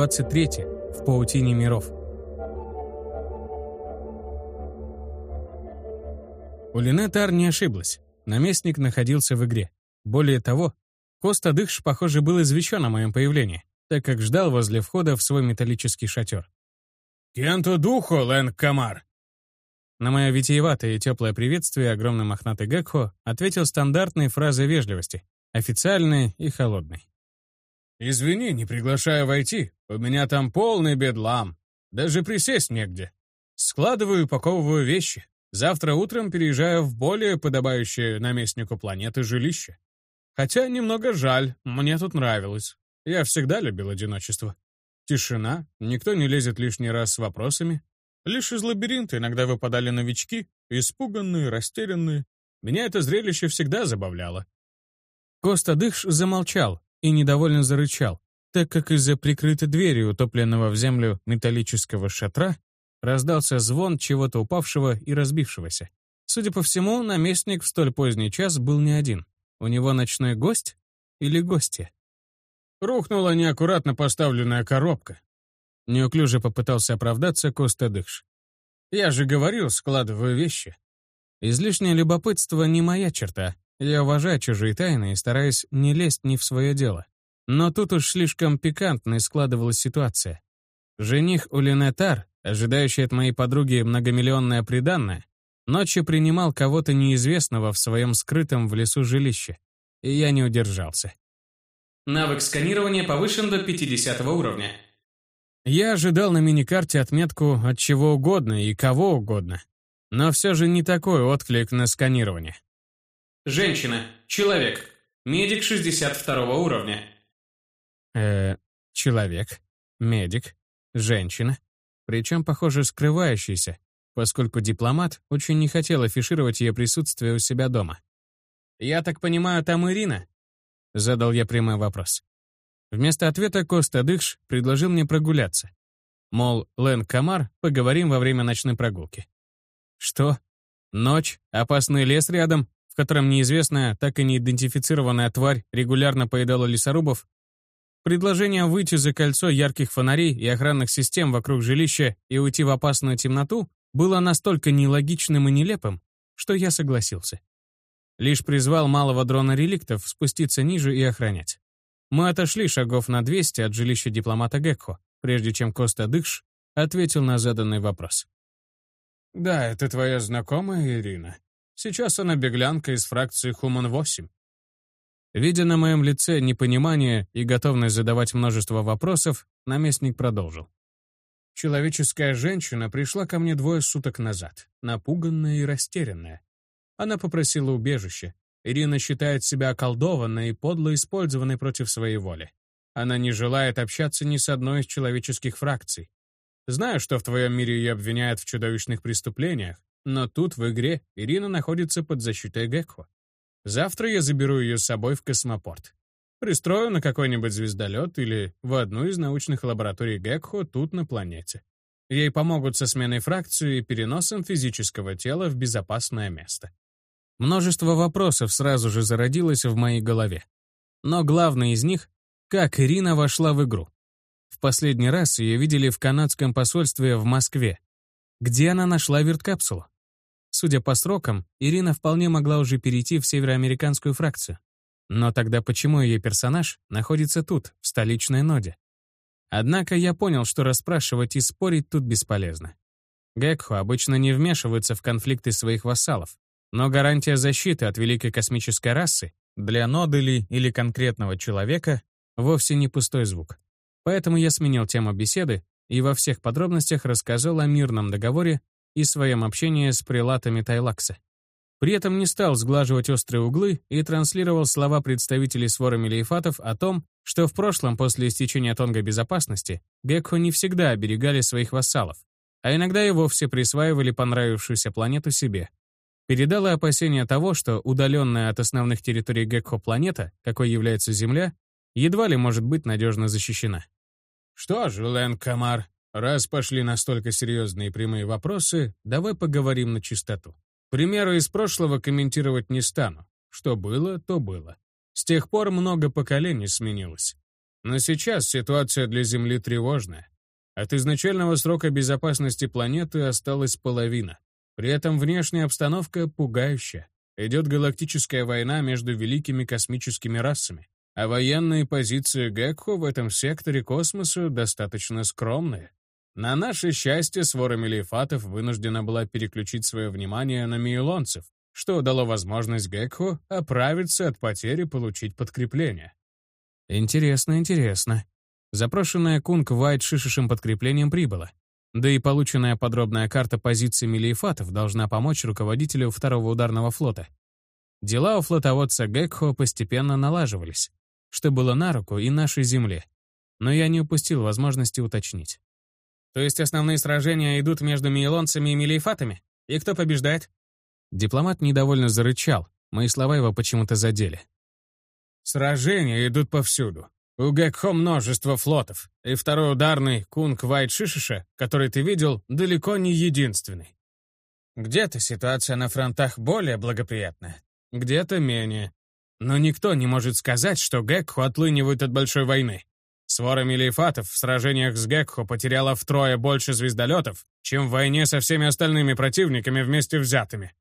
23 в паутине миров. Улинетар не ошиблась. Наместник находился в игре. Более того, Коста Дыхш, похоже, был извещен о моем появлении, так как ждал возле входа в свой металлический шатер. «Кенту духу, Лэнг Камар!» На мое витиеватое и теплое приветствие огромный мохнатый Гекхо ответил стандартной фразой вежливости, официальной и холодной. «Извини, не приглашаю войти. У меня там полный бедлам. Даже присесть негде. Складываю и упаковываю вещи. Завтра утром переезжаю в более подобающее наместнику планеты жилище. Хотя немного жаль, мне тут нравилось. Я всегда любил одиночество. Тишина, никто не лезет лишний раз с вопросами. Лишь из лабиринта иногда выпадали новички, испуганные, растерянные. Меня это зрелище всегда забавляло. Коста Дыхш замолчал, и недовольно зарычал, так как из-за прикрытой двери утопленного в землю металлического шатра раздался звон чего-то упавшего и разбившегося. Судя по всему, наместник в столь поздний час был не один. У него ночной гость или гости? Рухнула неаккуратно поставленная коробка. Неуклюже попытался оправдаться Коста Дыхш. «Я же говорил, складываю вещи». Излишнее любопытство не моя черта, я уважаю чужие тайны и стараюсь не лезть ни в свое дело. Но тут уж слишком пикантной складывалась ситуация. Жених Улинетар, ожидающий от моей подруги многомиллионное приданное, ночью принимал кого-то неизвестного в своем скрытом в лесу жилище. И я не удержался. Навык сканирования повышен до 50 уровня. Я ожидал на миникарте отметку от чего угодно и кого угодно. Но все же не такой отклик на сканирование. Женщина. Человек. Медик 62 уровня. Э, человек. Медик. Женщина. Причем, похоже, скрывающийся, поскольку дипломат очень не хотел афишировать ее присутствие у себя дома. «Я так понимаю, там Ирина?» Задал я прямой вопрос. Вместо ответа Коста Дыхш предложил мне прогуляться. Мол, Лэн Камар, поговорим во время ночной прогулки. Что? Ночь, опасный лес рядом, котором неизвестная, так и не идентифицированная тварь регулярно поедала лесорубов, предложение выйти за кольцо ярких фонарей и охранных систем вокруг жилища и уйти в опасную темноту было настолько нелогичным и нелепым, что я согласился. Лишь призвал малого дрона реликтов спуститься ниже и охранять. Мы отошли шагов на 200 от жилища дипломата Гекхо, прежде чем Коста Дыхш ответил на заданный вопрос. «Да, это твоя знакомая Ирина?» Сейчас она беглянка из фракции Хуман-8. Видя на моем лице непонимание и готовность задавать множество вопросов, наместник продолжил. Человеческая женщина пришла ко мне двое суток назад, напуганная и растерянная. Она попросила убежище. Ирина считает себя околдованной и подло использованной против своей воли. Она не желает общаться ни с одной из человеческих фракций. Знаю, что в твоем мире ее обвиняют в чудовищных преступлениях, но тут, в игре, Ирина находится под защитой Гекхо. Завтра я заберу ее с собой в космопорт. Пристрою на какой-нибудь звездолет или в одну из научных лабораторий Гекхо тут на планете. Ей помогут со сменой фракции и переносом физического тела в безопасное место. Множество вопросов сразу же зародилось в моей голове. Но главный из них — как Ирина вошла в игру. В последний раз ее видели в канадском посольстве в Москве. Где она нашла верткапсулу? Судя по срокам, Ирина вполне могла уже перейти в североамериканскую фракцию. Но тогда почему ее персонаж находится тут, в столичной ноде? Однако я понял, что расспрашивать и спорить тут бесполезно. Гекхо обычно не вмешиваются в конфликты своих вассалов, но гарантия защиты от великой космической расы для ноды или конкретного человека вовсе не пустой звук. Поэтому я сменил тему беседы и во всех подробностях рассказал о мирном договоре и своем общении с прилатами Тайлакса. При этом не стал сглаживать острые углы и транслировал слова представителей своры Мелиефатов о том, что в прошлом, после истечения тонга безопасности, Гекхо не всегда оберегали своих вассалов, а иногда и вовсе присваивали понравившуюся планету себе. Передал и опасения того, что удаленная от основных территорий Гекхо планета, какой является Земля, едва ли может быть надежно защищена. «Что ж, Лэн Камар, раз пошли настолько серьезные прямые вопросы, давай поговорим на чистоту. Примеры из прошлого комментировать не стану. Что было, то было. С тех пор много поколений сменилось. Но сейчас ситуация для Земли тревожная. От изначального срока безопасности планеты осталась половина. При этом внешняя обстановка пугающая. Идет галактическая война между великими космическими расами, а военные позиции Гекхо в этом секторе космоса достаточно скромные. На наше счастье, свора Мелиефатов вынуждена была переключить свое внимание на миелонцев, что дало возможность Гекхо оправиться от потери и получить подкрепление. Интересно, интересно. Запрошенная Кунг Вайт шишишим подкреплением прибыла. Да и полученная подробная карта позиций Мелиефатов должна помочь руководителю второго ударного флота. Дела у флотоводца Гекхо постепенно налаживались, что было на руку и нашей земле. Но я не упустил возможности уточнить. То есть основные сражения идут между мейлонцами и мелиефатами? И кто побеждает? Дипломат недовольно зарычал. Мои слова его почему-то задели. Сражения идут повсюду. У Гекхо множество флотов, и второй ударный Кунг Вайт Шишиша, который ты видел, далеко не единственный. Где-то ситуация на фронтах более благоприятная, где-то менее. Но никто не может сказать, что Гекхо отлынивает от большой войны. Свора Мелиефатов в сражениях с Гекхо потеряла втрое больше звездолетов, чем в войне со всеми остальными противниками вместе взятыми.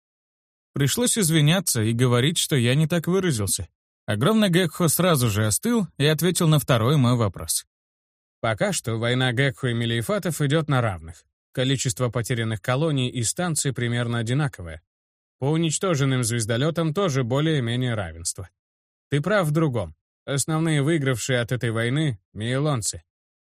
Пришлось извиняться и говорить, что я не так выразился. Огромный Гекхо сразу же остыл и ответил на второй мой вопрос. Пока что война Гекхо и Мелиефатов идет на равных. Количество потерянных колоний и станций примерно одинаковое. По уничтоженным звездолетам тоже более-менее равенство. Ты прав в другом. Основные выигравшие от этой войны — мейлонцы.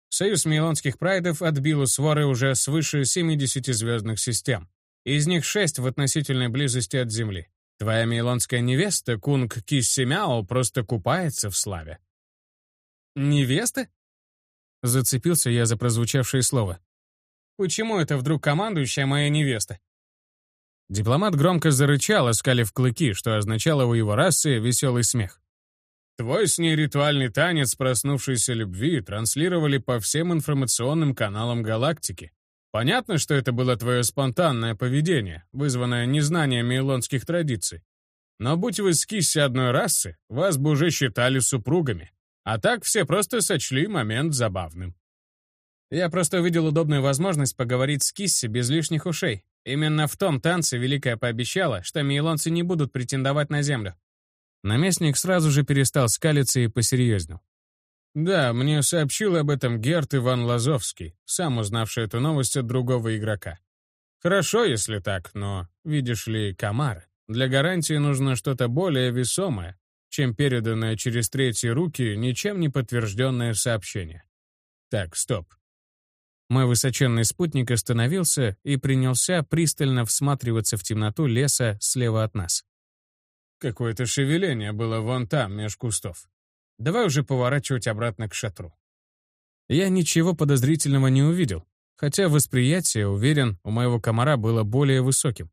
Союз мейлонских прайдов отбил у своры уже свыше 70 звездных систем. Из них шесть в относительной близости от Земли. Твоя мейлонская невеста, Кунг Киссимяо, просто купается в славе. «Невеста?» Зацепился я за прозвучавшее слово. «Почему это вдруг командующая моя невеста?» Дипломат громко зарычал, оскалив клыки, что означало у его расы веселый смех. Твой с ней ритуальный танец проснувшейся любви транслировали по всем информационным каналам галактики. Понятно, что это было твое спонтанное поведение, вызванное незнанием мейлонских традиций. Но будь вы с Кисси одной расы, вас бы уже считали супругами. А так все просто сочли момент забавным. Я просто увидел удобную возможность поговорить с Кисси без лишних ушей. Именно в том танце Великая пообещала, что мейлонцы не будут претендовать на землю. Наместник сразу же перестал скалиться и посерьезнел. «Да, мне сообщил об этом Герт Иван Лазовский, сам узнавший эту новость от другого игрока. Хорошо, если так, но, видишь ли, комар. Для гарантии нужно что-то более весомое, чем переданное через третьи руки ничем не подтвержденное сообщение. Так, стоп. Мой высоченный спутник остановился и принялся пристально всматриваться в темноту леса слева от нас. Какое-то шевеление было вон там, меж кустов. Давай уже поворачивать обратно к шатру. Я ничего подозрительного не увидел, хотя восприятие, уверен, у моего комара было более высоким.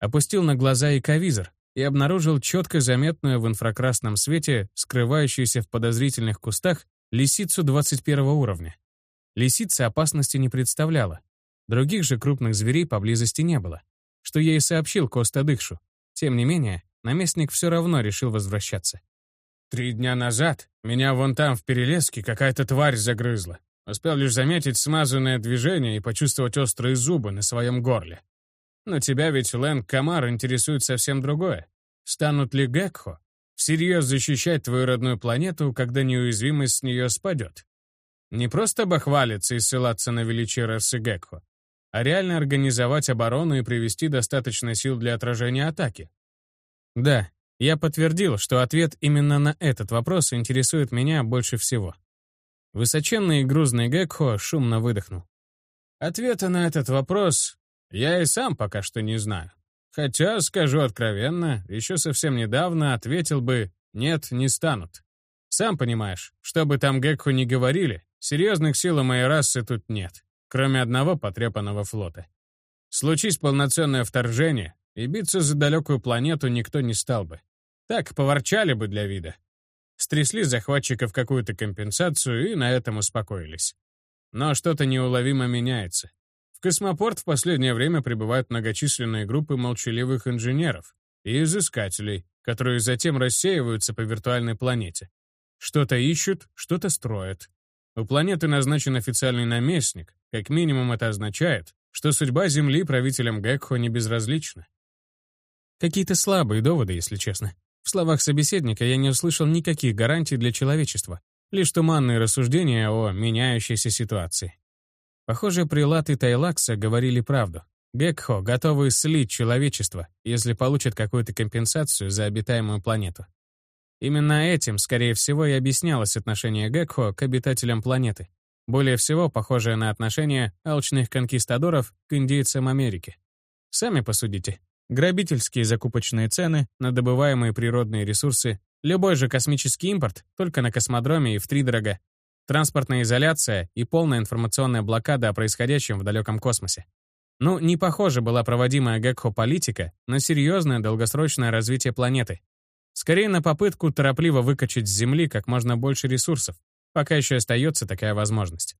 Опустил на глаза иковизор и обнаружил четко заметную в инфракрасном свете, скрывающуюся в подозрительных кустах, лисицу 21 уровня. Лисица опасности не представляла. Других же крупных зверей поблизости не было, что я и сообщил Коста Дыхшу. Тем не менее, наместник все равно решил возвращаться. «Три дня назад меня вон там, в перелеске, какая-то тварь загрызла. Успел лишь заметить смазанное движение и почувствовать острые зубы на своем горле. Но тебя ведь, Лэнг Камар, интересует совсем другое. Станут ли Гекхо всерьез защищать твою родную планету, когда неуязвимость с нее спадет? Не просто бахвалиться и ссылаться на величие расы Гекхо, а реально организовать оборону и привести достаточно сил для отражения атаки. Да, я подтвердил, что ответ именно на этот вопрос интересует меня больше всего. Высоченный и грузный Гекхо шумно выдохнул. Ответа на этот вопрос я и сам пока что не знаю. Хотя, скажу откровенно, еще совсем недавно ответил бы «нет, не станут». Сам понимаешь, что бы там Гекху ни говорили, серьезных сил у моей расы тут нет, кроме одного потрепанного флота. Случись полноценное вторжение, и биться за далекую планету никто не стал бы. Так, поворчали бы для вида. Стрясли захватчиков какую-то компенсацию и на этом успокоились. Но что-то неуловимо меняется. В космопорт в последнее время прибывают многочисленные группы молчаливых инженеров и изыскателей, которые затем рассеиваются по виртуальной планете. Что-то ищут, что-то строят. У планеты назначен официальный наместник. Как минимум это означает, что судьба Земли правителям Гекхо не безразлична. Какие-то слабые доводы, если честно. В словах собеседника я не услышал никаких гарантий для человечества, лишь туманные рассуждения о меняющейся ситуации. Похоже, прилаты Тайлакса говорили правду. Гекхо готовы слить человечество, если получат какую-то компенсацию за обитаемую планету. Именно этим, скорее всего, и объяснялось отношение Гекхо к обитателям планеты, более всего похожее на отношение алчных конкистадоров к индейцам Америки. Сами посудите. Грабительские закупочные цены на добываемые природные ресурсы, любой же космический импорт, только на космодроме и втридорога, транспортная изоляция и полная информационная блокада о происходящем в далеком космосе. Ну, не похоже была проводимая Гекхо политика на серьезное долгосрочное развитие планеты, Скорее на попытку торопливо выкачать с Земли как можно больше ресурсов, пока еще остается такая возможность.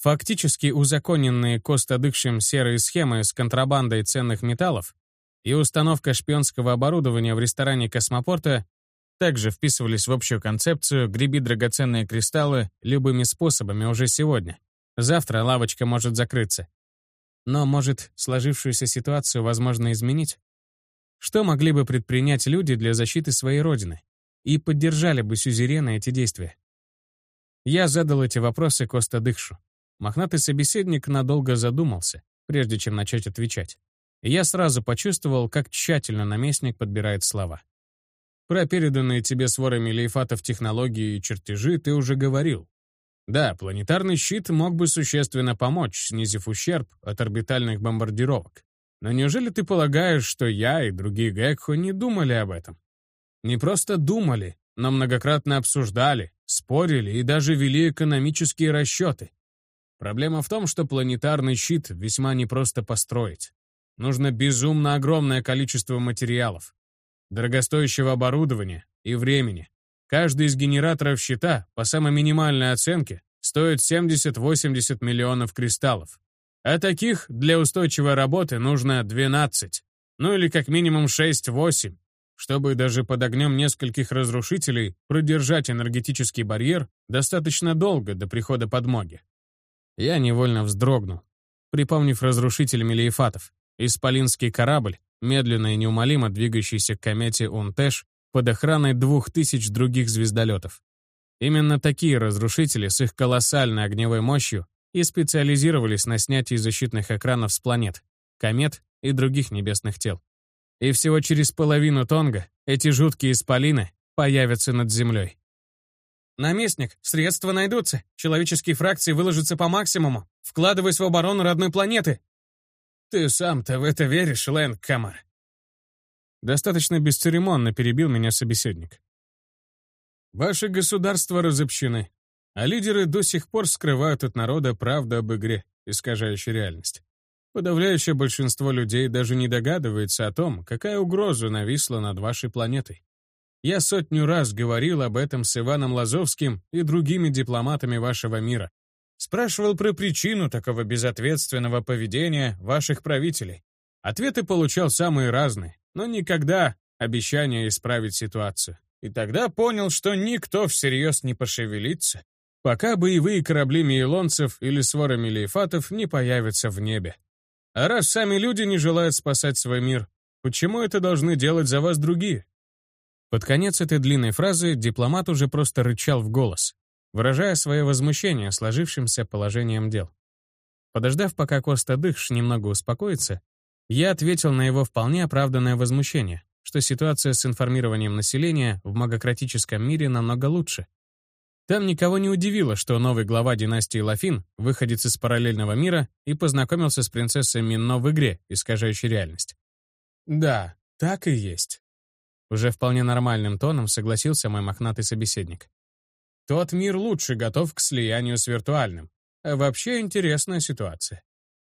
Фактически узаконенные костодыкшим серые схемы с контрабандой ценных металлов и установка шпионского оборудования в ресторане космопорта также вписывались в общую концепцию «греби драгоценные кристаллы любыми способами уже сегодня». Завтра лавочка может закрыться. Но, может, сложившуюся ситуацию возможно изменить? Что могли бы предпринять люди для защиты своей родины? И поддержали бы сюзерена эти действия? Я задал эти вопросы Коста Дыхшу. Мохнатый собеседник надолго задумался, прежде чем начать отвечать. И я сразу почувствовал, как тщательно наместник подбирает слова. Про переданные тебе сворами лейфатов технологии и чертежи ты уже говорил. Да, планетарный щит мог бы существенно помочь, снизив ущерб от орбитальных бомбардировок. Но неужели ты полагаешь, что я и другие Гекхо не думали об этом? Не просто думали, но многократно обсуждали, спорили и даже вели экономические расчеты. Проблема в том, что планетарный щит весьма непросто построить. Нужно безумно огромное количество материалов, дорогостоящего оборудования и времени. Каждый из генераторов щита, по самой минимальной оценке, стоит 70-80 миллионов кристаллов. А таких для устойчивой работы нужно 12, ну или как минимум 6-8, чтобы даже под огнем нескольких разрушителей продержать энергетический барьер достаточно долго до прихода подмоги. Я невольно вздрогнул, припомнив разрушитель Мелиефатов, исполинский корабль, медленно и неумолимо двигающийся к комете Унтэш под охраной двух тысяч других звездолетов. Именно такие разрушители с их колоссальной огневой мощью и специализировались на снятии защитных экранов с планет, комет и других небесных тел. И всего через половину Тонга эти жуткие исполины появятся над Землей. «Наместник, средства найдутся. Человеческие фракции выложатся по максимуму. Вкладываясь в оборону родной планеты». «Ты сам-то в это веришь, Лэнг Камар?» Достаточно бесцеремонно перебил меня собеседник. «Ваши государства разобщены. А лидеры до сих пор скрывают от народа правду об игре, искажающей реальность. Подавляющее большинство людей даже не догадывается о том, какая угроза нависла над вашей планетой. Я сотню раз говорил об этом с Иваном Лазовским и другими дипломатами вашего мира. Спрашивал про причину такого безответственного поведения ваших правителей. Ответы получал самые разные, но никогда обещания исправить ситуацию. И тогда понял, что никто всерьез не пошевелится, пока боевые корабли мейлонцев или свора мелиефатов не появятся в небе. А раз сами люди не желают спасать свой мир, почему это должны делать за вас другие? Под конец этой длинной фразы дипломат уже просто рычал в голос, выражая свое возмущение сложившимся положением дел. Подождав, пока Коста Дыхш немного успокоится, я ответил на его вполне оправданное возмущение, что ситуация с информированием населения в магократическом мире намного лучше, там никого не удивило, что новый глава династии Лафин выходит из параллельного мира и познакомился с принцессой Минно в игре, искажающей реальность. Да, так и есть. Уже вполне нормальным тоном согласился мой мохнатый собеседник. Тот мир лучше готов к слиянию с виртуальным. А вообще интересная ситуация.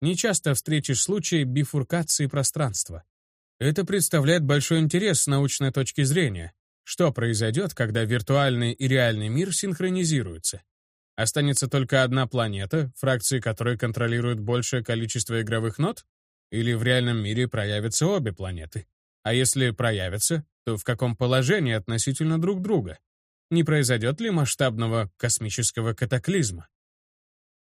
Нечасто встретишь случаи бифуркации пространства. Это представляет большой интерес с научной точки зрения, что произойдет, когда виртуальный и реальный мир синхронизируются? Останется только одна планета, фракции которой контролируют большее количество игровых нот? Или в реальном мире проявятся обе планеты? А если проявятся, то в каком положении относительно друг друга? Не произойдет ли масштабного космического катаклизма?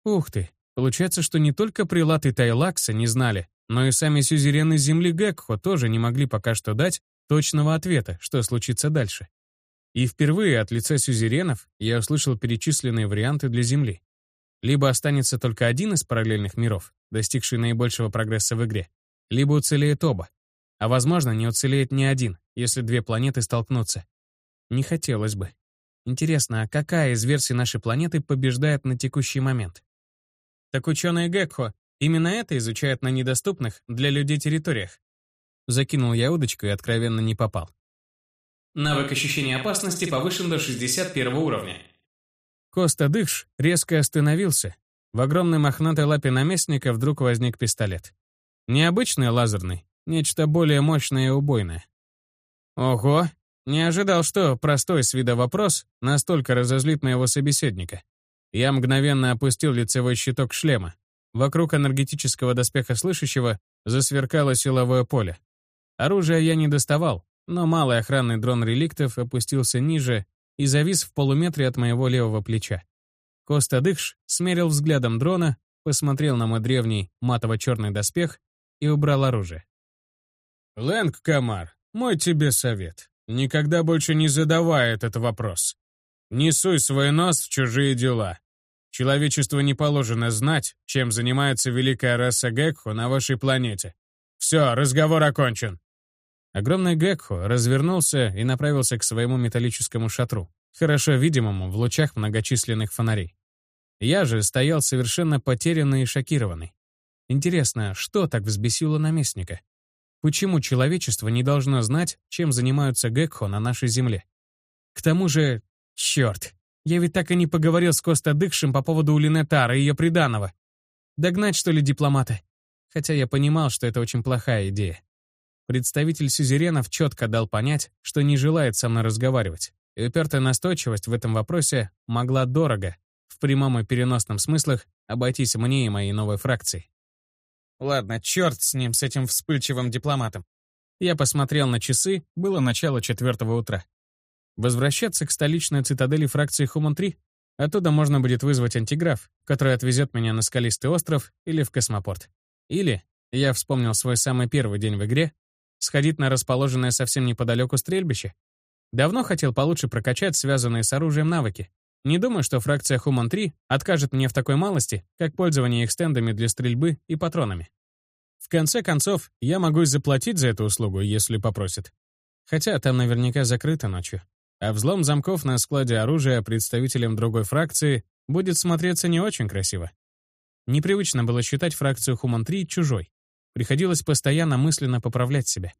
Ух ты, получается, что не только прилаты Тайлакса не знали, но и сами сюзерены Земли Гекхо тоже не могли пока что дать точного ответа, что случится дальше. И впервые от лица сюзеренов я услышал перечисленные варианты для Земли. Либо останется только один из параллельных миров, достигший наибольшего прогресса в игре, либо уцелеет оба. А возможно, не уцелеет ни один, если две планеты столкнутся. Не хотелось бы. Интересно, а какая из версий нашей планеты побеждает на текущий момент? Так ученые Гекхо именно это изучают на недоступных для людей территориях. Закинул я удочку и откровенно не попал. Навык ощущения опасности повышен до 61 уровня. Коста Дыш резко остановился. В огромной мохнатой лапе наместника вдруг возник пистолет. Необычный лазерный, нечто более мощное и убойное. Ого, не ожидал, что простой с вида вопрос настолько разозлит моего собеседника. Я мгновенно опустил лицевой щиток шлема. Вокруг энергетического доспеха слышащего засверкало силовое поле. Оружие я не доставал, но малый охранный дрон реликтов опустился ниже и завис в полуметре от моего левого плеча. Коста Дыхш смерил взглядом дрона, посмотрел на мой древний матово-черный доспех и убрал оружие. «Лэнг Камар, мой тебе совет. Никогда больше не задавай этот вопрос. Не суй свой нос в чужие дела. Человечеству не положено знать, чем занимается великая раса Гекхо на вашей планете. Все, разговор окончен. Огромный Гекхо развернулся и направился к своему металлическому шатру, хорошо видимому в лучах многочисленных фонарей. Я же стоял совершенно потерянный и шокированный. Интересно, что так взбесило наместника? Почему человечество не должно знать, чем занимаются Гекхо на нашей Земле? К тому же, черт, я ведь так и не поговорил с Коста Дыкшем по поводу Улинетара и ее приданого. Догнать, что ли, дипломата? Хотя я понимал, что это очень плохая идея. Представитель сюзеренов четко дал понять, что не желает со мной разговаривать, и упертая настойчивость в этом вопросе могла дорого, в прямом и переносном смыслах, обойтись мне и моей новой фракции. Ладно, черт с ним, с этим вспыльчивым дипломатом. Я посмотрел на часы, было начало четвертого утра. Возвращаться к столичной цитадели фракции Хуман-3? Оттуда можно будет вызвать антиграф, который отвезет меня на скалистый остров или в космопорт. Или, я вспомнил свой самый первый день в игре, Сходить на расположенное совсем неподалеку стрельбище? Давно хотел получше прокачать связанные с оружием навыки. Не думаю, что фракция Human 3 откажет мне в такой малости, как пользование экстендами для стрельбы и патронами. В конце концов, я могу заплатить за эту услугу, если попросят. Хотя там наверняка закрыто ночью. А взлом замков на складе оружия представителям другой фракции будет смотреться не очень красиво. Непривычно было считать фракцию Human 3 чужой. Приходилось постоянно мысленно поправлять себя.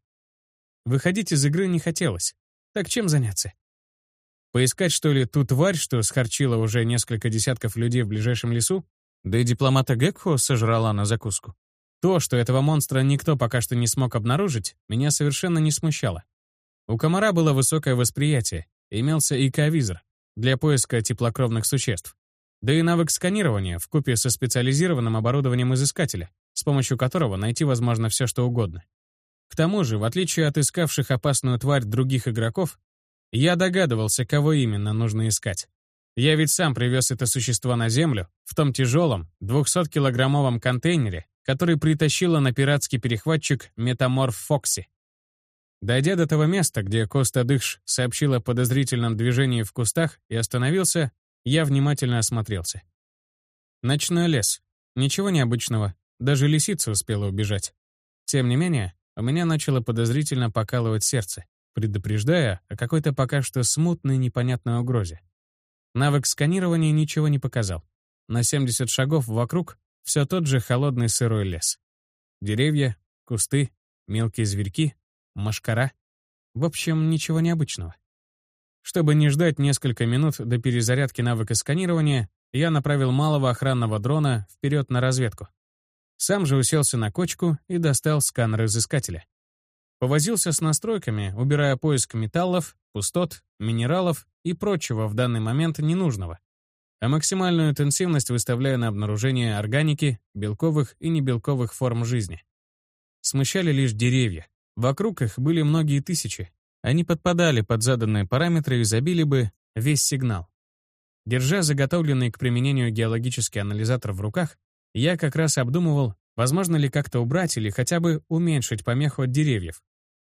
Выходить из игры не хотелось. Так чем заняться? Поискать, что ли, ту тварь, что схорчила уже несколько десятков людей в ближайшем лесу? Да и дипломата Гекхо сожрала на закуску. То, что этого монстра никто пока что не смог обнаружить, меня совершенно не смущало. У комара было высокое восприятие, имелся и ковизор для поиска теплокровных существ. Да и навык сканирования в купе со специализированным оборудованием изыскателя, с помощью которого найти возможно все, что угодно. К тому же, в отличие от искавших опасную тварь других игроков, я догадывался, кого именно нужно искать. Я ведь сам привез это существо на Землю в том тяжелом 200-килограммовом контейнере, который притащила на пиратский перехватчик Метаморф Фокси. Дойдя до того места, где Коста Дыш сообщила о подозрительном движении в кустах и остановился, я внимательно осмотрелся. Ночной лес. Ничего необычного. Даже лисица успела убежать. Тем не менее, у меня начало подозрительно покалывать сердце, предупреждая о какой-то пока что смутной непонятной угрозе. Навык сканирования ничего не показал. На 70 шагов вокруг все тот же холодный сырой лес. Деревья, кусты, мелкие зверьки, машкара. В общем, ничего необычного. Чтобы не ждать несколько минут до перезарядки навыка сканирования, я направил малого охранного дрона вперед на разведку. Сам же уселся на кочку и достал сканер изыскателя. Повозился с настройками, убирая поиск металлов, пустот, минералов и прочего в данный момент ненужного, а максимальную интенсивность выставляя на обнаружение органики, белковых и небелковых форм жизни. Смущали лишь деревья. Вокруг их были многие тысячи. Они подпадали под заданные параметры и забили бы весь сигнал. Держа заготовленный к применению геологический анализатор в руках, я как раз обдумывал, возможно ли как-то убрать или хотя бы уменьшить помеху от деревьев.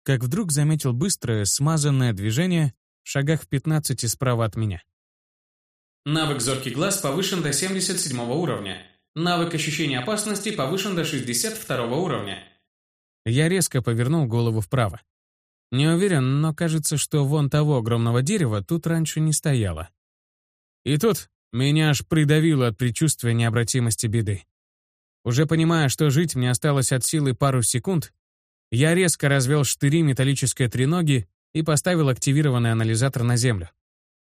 Как вдруг заметил быстрое, смазанное движение в шагах в 15 справа от меня. Навык «Зоркий глаз» повышен до 77 уровня. Навык ощущения опасности повышен до 62 уровня. Я резко повернул голову вправо. Не уверен, но кажется, что вон того огромного дерева тут раньше не стояло. И тут меня аж придавило от предчувствия необратимости беды. Уже понимая, что жить мне осталось от силы пару секунд, я резко развел штыри металлической треноги и поставил активированный анализатор на землю.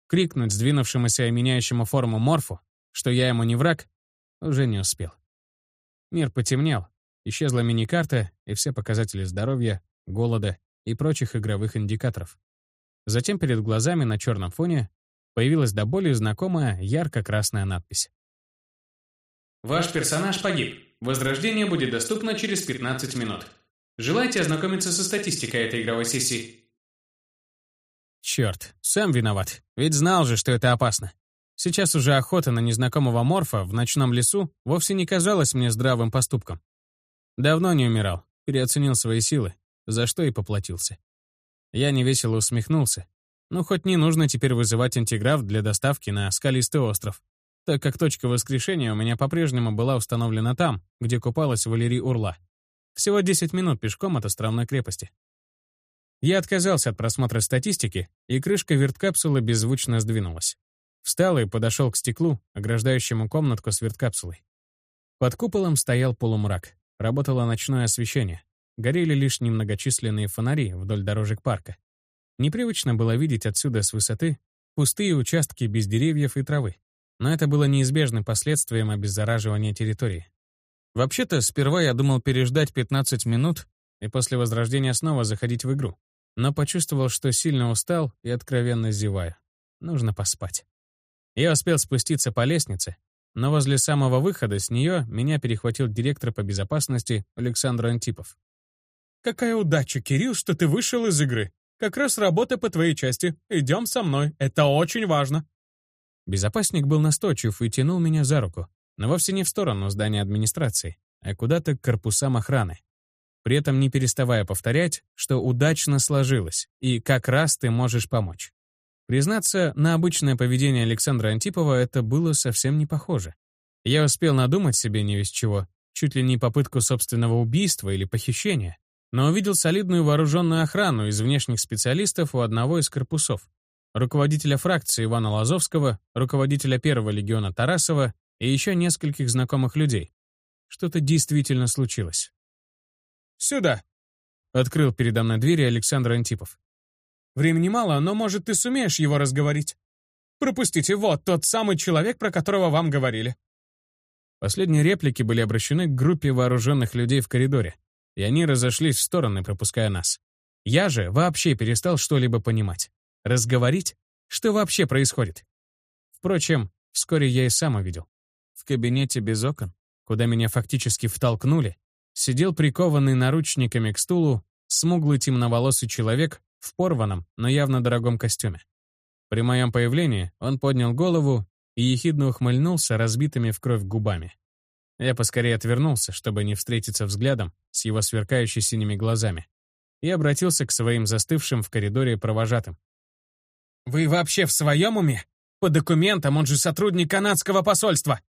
Крикнуть сдвинувшемуся и меняющему форму морфу, что я ему не враг, уже не успел. Мир потемнел, исчезла мини-карта и все показатели здоровья, голода и прочих игровых индикаторов. Затем перед глазами на черном фоне появилась до боли знакомая ярко-красная надпись. Ваш персонаж погиб. Возрождение будет доступно через 15 минут. Желаете ознакомиться со статистикой этой игровой сессии? Черт, сам виноват. Ведь знал же, что это опасно. Сейчас уже охота на незнакомого морфа в ночном лесу вовсе не казалась мне здравым поступком. Давно не умирал, переоценил свои силы, за что и поплатился. Я невесело усмехнулся. Ну, хоть не нужно теперь вызывать антиграф для доставки на скалистый остров, так как точка воскрешения у меня по-прежнему была установлена там, где купалась Валерий Урла. Всего 10 минут пешком от островной крепости. Я отказался от просмотра статистики, и крышка верткапсулы беззвучно сдвинулась. Встал и подошел к стеклу, ограждающему комнатку с верткапсулой. Под куполом стоял полумрак. Работало ночное освещение. Горели лишь немногочисленные фонари вдоль дорожек парка. Непривычно было видеть отсюда с высоты пустые участки без деревьев и травы. Но это было неизбежным последствием обеззараживания территории. Вообще-то, сперва я думал переждать 15 минут и после возрождения снова заходить в игру но почувствовал, что сильно устал и откровенно зеваю. Нужно поспать. Я успел спуститься по лестнице, но возле самого выхода с нее меня перехватил директор по безопасности Александр Антипов. «Какая удача, Кирилл, что ты вышел из игры. Как раз работа по твоей части. Идем со мной, это очень важно». Безопасник был настойчив и тянул меня за руку, но вовсе не в сторону здания администрации, а куда-то к корпусам охраны при этом не переставая повторять, что удачно сложилось, и как раз ты можешь помочь. Признаться, на обычное поведение Александра Антипова это было совсем не похоже. Я успел надумать себе не весь чего, чуть ли не попытку собственного убийства или похищения, но увидел солидную вооруженную охрану из внешних специалистов у одного из корпусов, руководителя фракции Ивана Лазовского, руководителя первого легиона Тарасова и еще нескольких знакомых людей. Что-то действительно случилось. Сюда!» Открыл передо мной двери Александр Антипов. «Времени мало, но, может, ты сумеешь его разговорить? Пропустите, вот тот самый человек, про которого вам говорили». Последние реплики были обращены к группе вооруженных людей в коридоре, и они разошлись в стороны, пропуская нас. Я же вообще перестал что-либо понимать. Разговорить? Что вообще происходит? Впрочем, вскоре я и сам увидел. В кабинете без окон, куда меня фактически втолкнули, сидел прикованный наручниками к стулу смуглый темноволосый человек в порванном, но явно дорогом костюме. При моем появлении он поднял голову и ехидно ухмыльнулся разбитыми в кровь губами. Я поскорее отвернулся, чтобы не встретиться взглядом с его сверкающими синими глазами, и обратился к своим застывшим в коридоре провожатым. «Вы вообще в своем уме? По документам он же сотрудник канадского посольства!»